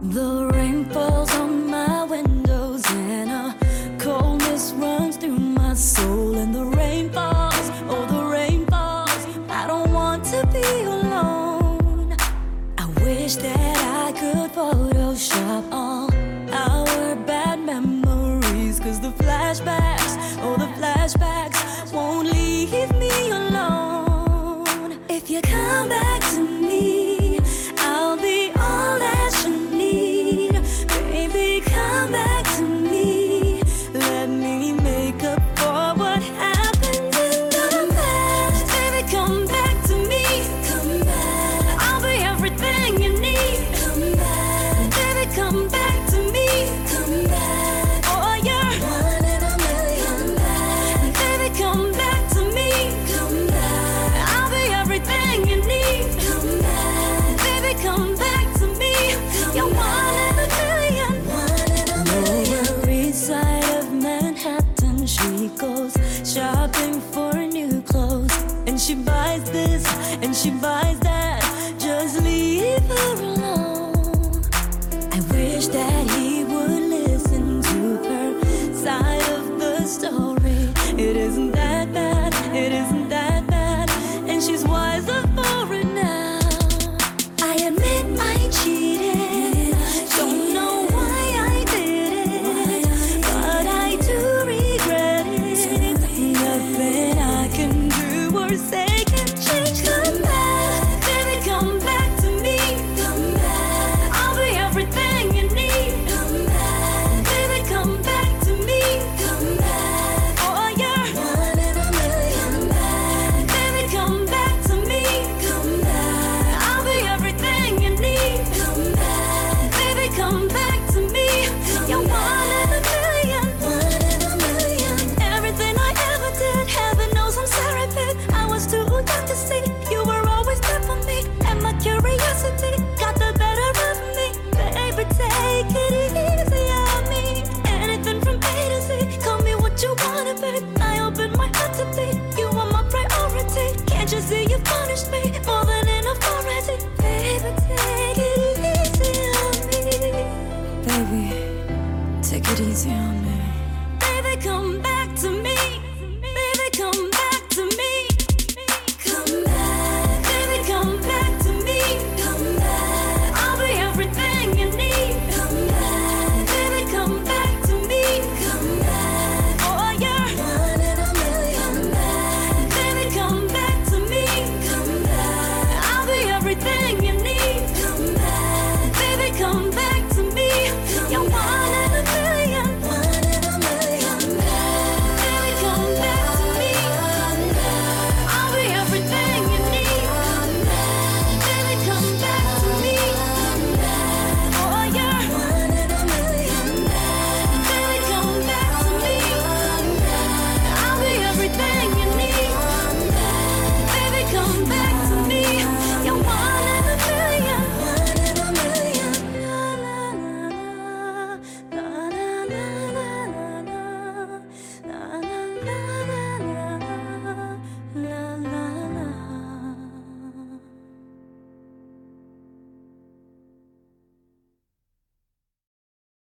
The rain falls on my windows and a coldness runs through my soul and the rain falls, oh the rain falls. I don't want to be alone. I wish that I could Photoshop all our bad memories, cause the flashbacks, oh the flashbacks won't leave me alone. If you come back. goes shopping for new clothes. And she buys this and she buys that. Just leave her alone. I wish that he would listen to her side of the story. It isn't that bad, it isn't that. your.